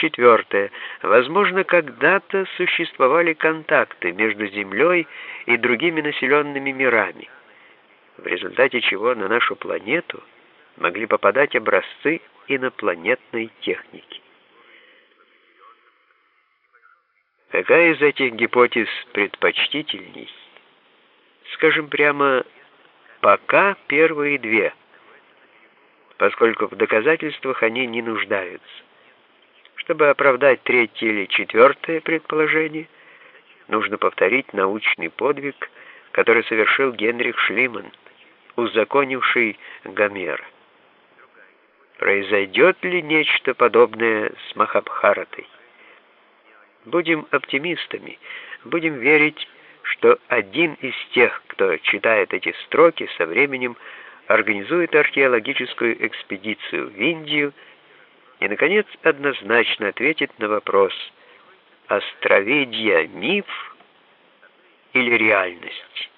Четвертое. Возможно, когда-то существовали контакты между Землей и другими населенными мирами, в результате чего на нашу планету могли попадать образцы инопланетной техники. Какая из этих гипотез предпочтительней? Скажем прямо, пока первые две, поскольку в доказательствах они не нуждаются. Чтобы оправдать третье или четвертое предположение, нужно повторить научный подвиг, который совершил Генрих Шлиман, узаконивший Гомера. Произойдет ли нечто подобное с Махабхаратой? Будем оптимистами, будем верить, что один из тех, кто читает эти строки, со временем организует археологическую экспедицию в Индию и, наконец, однозначно ответит на вопрос, островедья миф или реальность?